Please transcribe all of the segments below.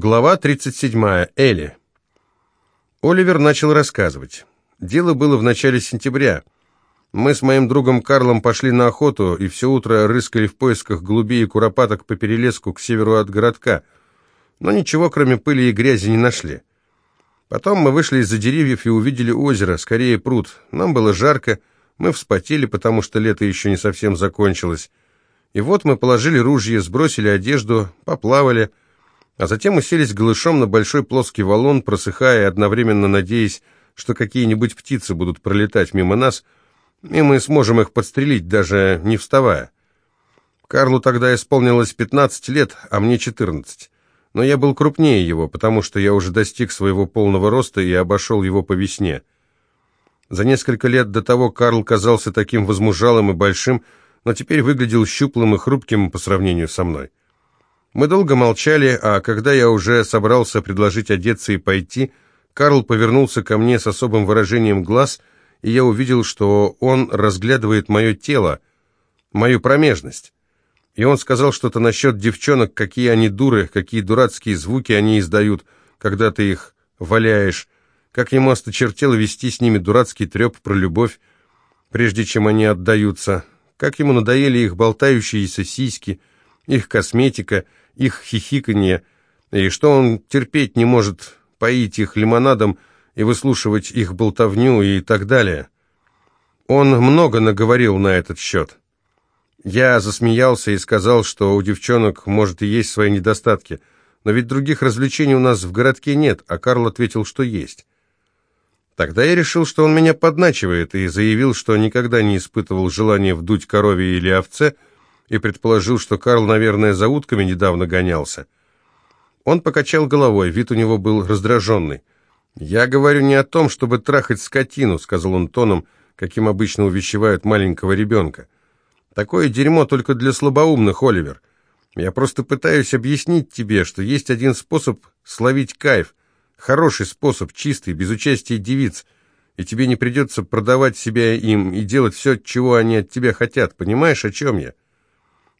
Глава 37. Элли. Оливер начал рассказывать. Дело было в начале сентября. Мы с моим другом Карлом пошли на охоту и все утро рыскали в поисках голубей и куропаток по перелеску к северу от городка, но ничего, кроме пыли и грязи, не нашли. Потом мы вышли из-за деревьев и увидели озеро, скорее пруд. Нам было жарко, мы вспотели, потому что лето еще не совсем закончилось. И вот мы положили ружья, сбросили одежду, поплавали, а затем уселись голышом на большой плоский валун, просыхая и одновременно надеясь, что какие-нибудь птицы будут пролетать мимо нас, и мы сможем их подстрелить, даже не вставая. Карлу тогда исполнилось 15 лет, а мне 14. Но я был крупнее его, потому что я уже достиг своего полного роста и обошел его по весне. За несколько лет до того Карл казался таким возмужалым и большим, но теперь выглядел щуплым и хрупким по сравнению со мной. Мы долго молчали, а когда я уже собрался предложить одеться и пойти, Карл повернулся ко мне с особым выражением глаз, и я увидел, что он разглядывает мое тело, мою промежность. И он сказал что-то насчет девчонок, какие они дуры, какие дурацкие звуки они издают, когда ты их валяешь, как ему осточертело вести с ними дурацкий треп про любовь, прежде чем они отдаются, как ему надоели их болтающиеся сиськи, их косметика, их хихиканье, и что он терпеть не может поить их лимонадом и выслушивать их болтовню и так далее. Он много наговорил на этот счет. Я засмеялся и сказал, что у девчонок, может, и есть свои недостатки, но ведь других развлечений у нас в городке нет, а Карл ответил, что есть. Тогда я решил, что он меня подначивает, и заявил, что никогда не испытывал желания вдуть корове или овце, и предположил, что Карл, наверное, за утками недавно гонялся. Он покачал головой, вид у него был раздраженный. «Я говорю не о том, чтобы трахать скотину», — сказал он тоном, каким обычно увещевают маленького ребенка. «Такое дерьмо только для слабоумных, Оливер. Я просто пытаюсь объяснить тебе, что есть один способ словить кайф, хороший способ, чистый, без участия девиц, и тебе не придется продавать себя им и делать все, чего они от тебя хотят. Понимаешь, о чем я?»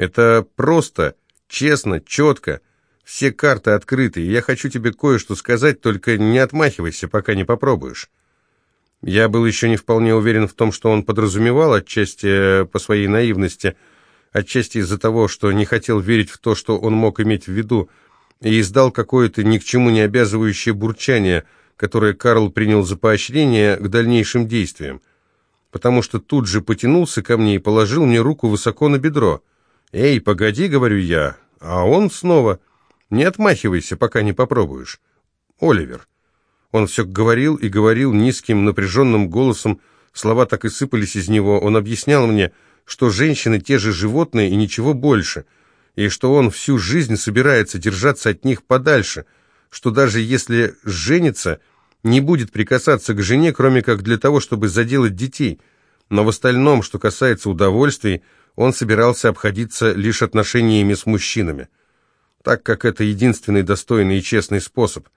Это просто, честно, четко. Все карты открыты, и я хочу тебе кое-что сказать, только не отмахивайся, пока не попробуешь. Я был еще не вполне уверен в том, что он подразумевал, отчасти по своей наивности, отчасти из-за того, что не хотел верить в то, что он мог иметь в виду, и издал какое-то ни к чему не обязывающее бурчание, которое Карл принял за поощрение к дальнейшим действиям, потому что тут же потянулся ко мне и положил мне руку высоко на бедро. «Эй, погоди», — говорю я, а он снова «Не отмахивайся, пока не попробуешь». «Оливер». Он все говорил и говорил низким, напряженным голосом, слова так и сыпались из него. Он объяснял мне, что женщины те же животные и ничего больше, и что он всю жизнь собирается держаться от них подальше, что даже если женится, не будет прикасаться к жене, кроме как для того, чтобы заделать детей. Но в остальном, что касается удовольствий, он собирался обходиться лишь отношениями с мужчинами, так как это единственный достойный и честный способ.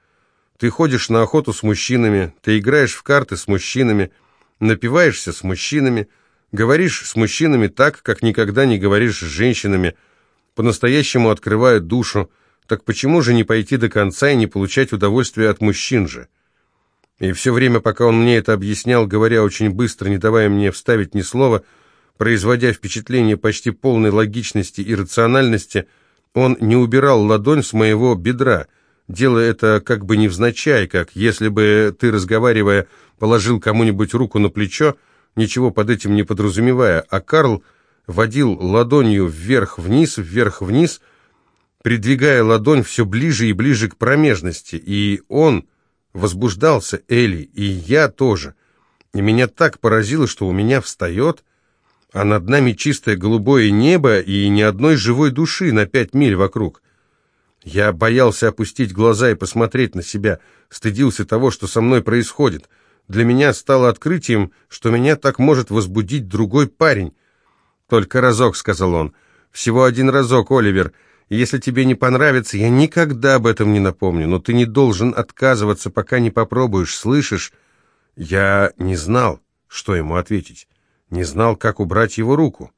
Ты ходишь на охоту с мужчинами, ты играешь в карты с мужчинами, напиваешься с мужчинами, говоришь с мужчинами так, как никогда не говоришь с женщинами, по-настоящему открывая душу, так почему же не пойти до конца и не получать удовольствие от мужчин же? И все время, пока он мне это объяснял, говоря очень быстро, не давая мне вставить ни слова, Производя впечатление почти полной логичности и рациональности, он не убирал ладонь с моего бедра, делая это как бы невзначай, как если бы ты, разговаривая, положил кому-нибудь руку на плечо, ничего под этим не подразумевая, а Карл водил ладонью вверх-вниз, вверх-вниз, придвигая ладонь все ближе и ближе к промежности, и он возбуждался, Элли, и я тоже. И меня так поразило, что у меня встает а над нами чистое голубое небо и ни одной живой души на пять миль вокруг. Я боялся опустить глаза и посмотреть на себя, стыдился того, что со мной происходит. Для меня стало открытием, что меня так может возбудить другой парень. «Только разок», — сказал он. «Всего один разок, Оливер. Если тебе не понравится, я никогда об этом не напомню, но ты не должен отказываться, пока не попробуешь, слышишь?» Я не знал, что ему ответить не знал, как убрать его руку.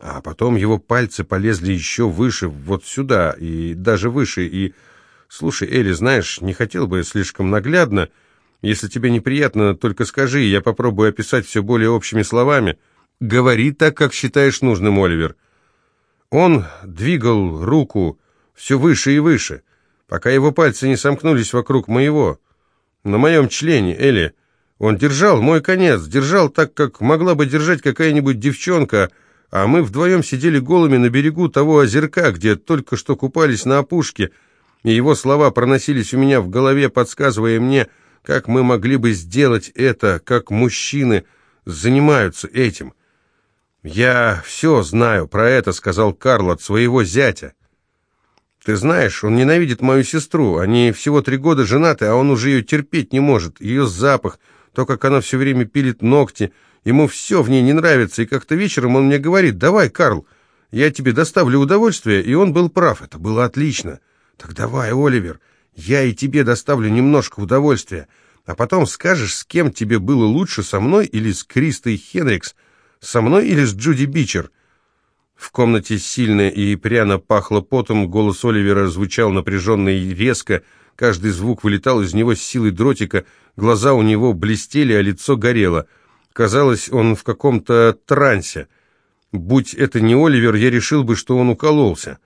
А потом его пальцы полезли еще выше, вот сюда, и даже выше, и «Слушай, Элли, знаешь, не хотел бы слишком наглядно. Если тебе неприятно, только скажи, я попробую описать все более общими словами. Говори так, как считаешь нужным, Оливер». Он двигал руку все выше и выше, пока его пальцы не сомкнулись вокруг моего. На моем члене, Элли, он держал мой конец, держал так, как могла бы держать какая-нибудь девчонка, а мы вдвоем сидели голыми на берегу того озерка, где только что купались на опушке, и его слова проносились у меня в голове, подсказывая мне, как мы могли бы сделать это, как мужчины занимаются этим. «Я все знаю про это», — сказал Карл от своего зятя. «Ты знаешь, он ненавидит мою сестру. Они всего три года женаты, а он уже ее терпеть не может. Ее запах, то, как она все время пилит ногти. Ему все в ней не нравится, и как-то вечером он мне говорит, «Давай, Карл, я тебе доставлю удовольствие», и он был прав. Это было отлично. «Так давай, Оливер, я и тебе доставлю немножко удовольствия, а потом скажешь, с кем тебе было лучше, со мной или с Кристой Хенрикс, со мной или с Джуди Бичер?» В комнате сильно и пряно пахло потом, голос Оливера звучал напряженно и резко, каждый звук вылетал из него с силой дротика, глаза у него блестели, а лицо горело. Казалось, он в каком-то трансе. Будь это не Оливер, я решил бы, что он укололся.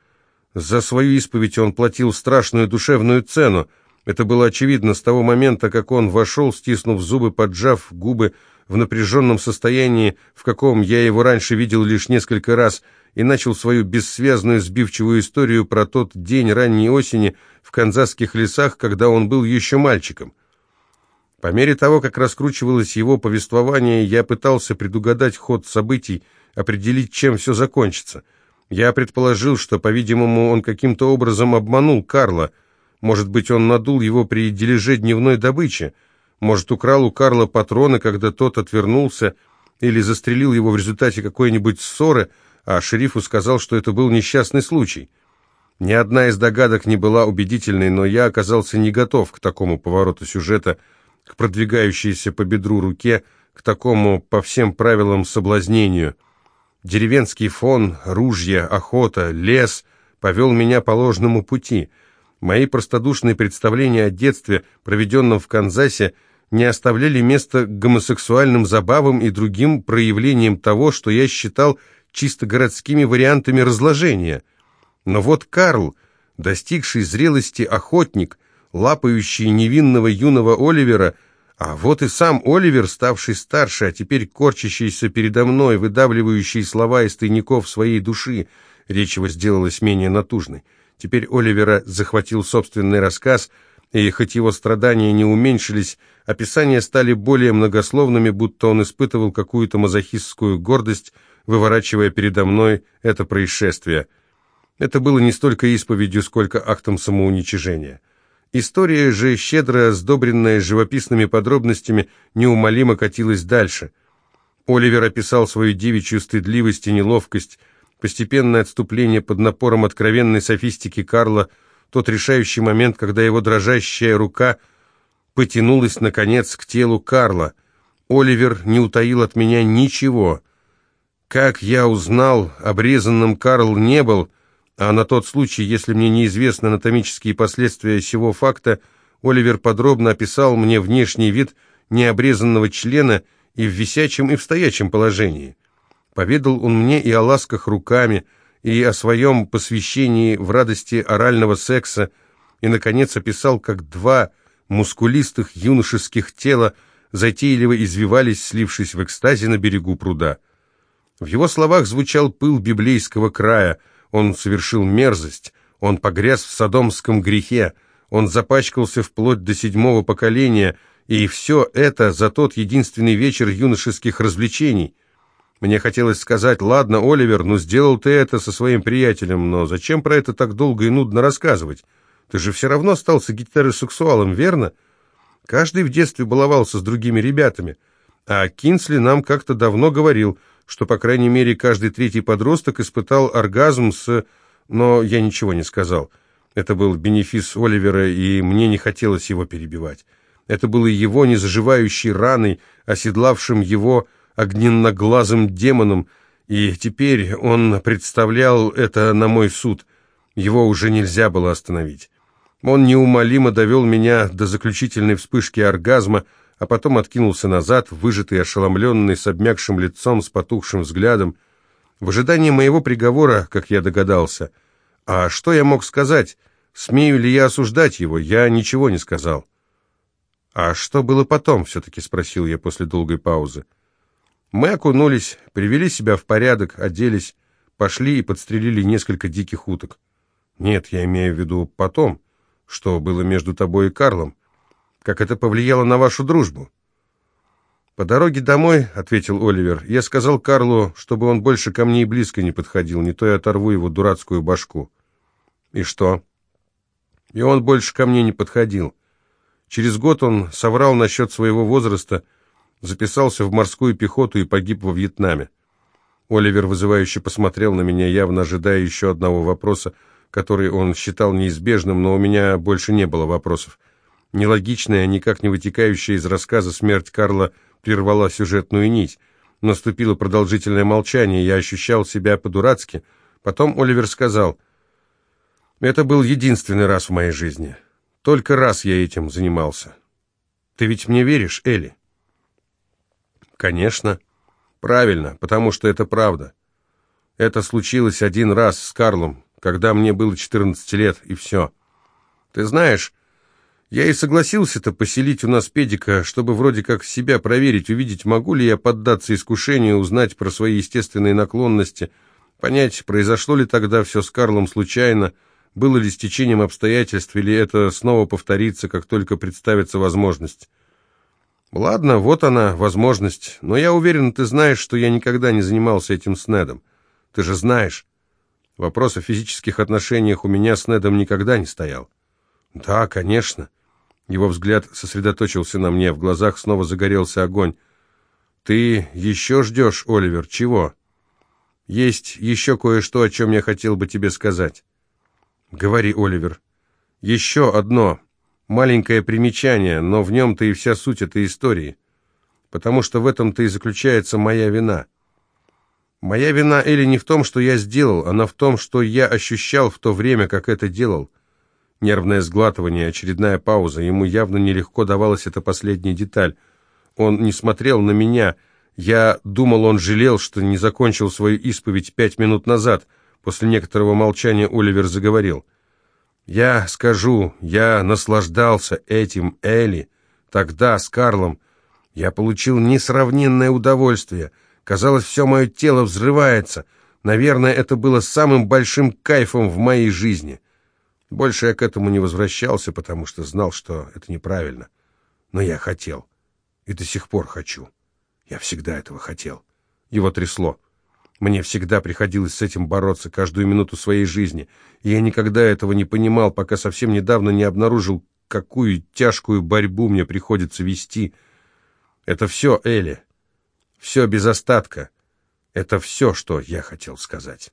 За свою исповедь он платил страшную душевную цену. Это было очевидно с того момента, как он вошел, стиснув зубы, поджав губы, в напряженном состоянии, в каком я его раньше видел лишь несколько раз, и начал свою бессвязную сбивчивую историю про тот день ранней осени в канзасских лесах, когда он был еще мальчиком. По мере того, как раскручивалось его повествование, я пытался предугадать ход событий, определить, чем все закончится. Я предположил, что, по-видимому, он каким-то образом обманул Карла. Может быть, он надул его при дележе дневной добычи. Может, украл у Карла патроны, когда тот отвернулся, или застрелил его в результате какой-нибудь ссоры, а шерифу сказал, что это был несчастный случай. Ни одна из догадок не была убедительной, но я оказался не готов к такому повороту сюжета, к продвигающейся по бедру руке, к такому по всем правилам соблазнению. Деревенский фон, ружья, охота, лес повел меня по ложному пути. Мои простодушные представления о детстве, проведенном в Канзасе, не оставляли места гомосексуальным забавам и другим проявлениям того, что я считал чисто городскими вариантами разложения. Но вот Карл, достигший зрелости охотник, лапающий невинного юного Оливера, а вот и сам Оливер, ставший старше, а теперь корчащийся передо мной, выдавливающий слова из тайников своей души, речь его сделалась менее натужной. Теперь Оливера захватил собственный рассказ — и хоть его страдания не уменьшились, описания стали более многословными, будто он испытывал какую-то мазохистскую гордость, выворачивая передо мной это происшествие. Это было не столько исповедью, сколько актом самоуничижения. История же, щедро сдобренная живописными подробностями, неумолимо катилась дальше. Оливер описал свою девичью стыдливость и неловкость, постепенное отступление под напором откровенной софистики Карла – тот решающий момент, когда его дрожащая рука потянулась, наконец, к телу Карла. Оливер не утаил от меня ничего. Как я узнал, обрезанным Карл не был, а на тот случай, если мне неизвестны анатомические последствия сего факта, Оливер подробно описал мне внешний вид необрезанного члена и в висячем, и в стоячем положении. Поведал он мне и о ласках руками, и о своем посвящении в радости орального секса, и, наконец, описал, как два мускулистых юношеских тела затейливо извивались, слившись в экстазе на берегу пруда. В его словах звучал пыл библейского края, он совершил мерзость, он погряз в содомском грехе, он запачкался вплоть до седьмого поколения, и все это за тот единственный вечер юношеских развлечений — мне хотелось сказать, ладно, Оливер, ну сделал ты это со своим приятелем, но зачем про это так долго и нудно рассказывать? Ты же все равно остался гетеросексуалом, верно? Каждый в детстве баловался с другими ребятами. А Кинсли нам как-то давно говорил, что, по крайней мере, каждый третий подросток испытал оргазм с... Но я ничего не сказал. Это был бенефис Оливера, и мне не хотелось его перебивать. Это было его незаживающей раной, оседлавшим его огненноглазым демоном, и теперь он представлял это на мой суд. Его уже нельзя было остановить. Он неумолимо довел меня до заключительной вспышки оргазма, а потом откинулся назад, выжатый, ошеломленный, с обмякшим лицом, с потухшим взглядом, в ожидании моего приговора, как я догадался. А что я мог сказать? Смею ли я осуждать его? Я ничего не сказал. «А что было потом?» — все-таки спросил я после долгой паузы. Мы окунулись, привели себя в порядок, оделись, пошли и подстрелили несколько диких уток. Нет, я имею в виду потом, что было между тобой и Карлом, как это повлияло на вашу дружбу. «По дороге домой», — ответил Оливер, — «я сказал Карлу, чтобы он больше ко мне и близко не подходил, не то я оторву его дурацкую башку». «И что?» «И он больше ко мне не подходил. Через год он соврал насчет своего возраста, записался в морскую пехоту и погиб во Вьетнаме. Оливер вызывающе посмотрел на меня, явно ожидая еще одного вопроса, который он считал неизбежным, но у меня больше не было вопросов. Нелогичная, никак не вытекающая из рассказа смерть Карла прервала сюжетную нить. Наступило продолжительное молчание, я ощущал себя по-дурацки. Потом Оливер сказал, «Это был единственный раз в моей жизни. Только раз я этим занимался. Ты ведь мне веришь, Элли?» «Конечно. Правильно, потому что это правда. Это случилось один раз с Карлом, когда мне было 14 лет, и все. Ты знаешь, я и согласился-то поселить у нас педика, чтобы вроде как себя проверить, увидеть, могу ли я поддаться искушению, узнать про свои естественные наклонности, понять, произошло ли тогда все с Карлом случайно, было ли стечением обстоятельств, или это снова повторится, как только представится возможность. Ладно, вот она, возможность, но я уверен, ты знаешь, что я никогда не занимался этим с Недом. Ты же знаешь. Вопрос о физических отношениях у меня с Недом никогда не стоял. Да, конечно. Его взгляд сосредоточился на мне, в глазах снова загорелся огонь. «Ты еще ждешь, Оливер, чего?» «Есть еще кое-что, о чем я хотел бы тебе сказать». «Говори, Оливер». «Еще одно. Маленькое примечание, но в нем-то и вся суть этой истории. Потому что в этом-то и заключается моя вина». «Моя вина, Элли, не в том, что я сделал, она в том, что я ощущал в то время, как это делал». Нервное сглатывание, очередная пауза. Ему явно нелегко давалась эта последняя деталь. Он не смотрел на меня. Я думал, он жалел, что не закончил свою исповедь пять минут назад. После некоторого молчания Оливер заговорил. «Я скажу, я наслаждался этим, Элли. Тогда, с Карлом, я получил несравненное удовольствие. Казалось, все мое тело взрывается. Наверное, это было самым большим кайфом в моей жизни». Больше я к этому не возвращался, потому что знал, что это неправильно. Но я хотел. И до сих пор хочу. Я всегда этого хотел. Его трясло. Мне всегда приходилось с этим бороться каждую минуту своей жизни. И я никогда этого не понимал, пока совсем недавно не обнаружил, какую тяжкую борьбу мне приходится вести. Это все, Элли. Все без остатка. Это все, что я хотел сказать.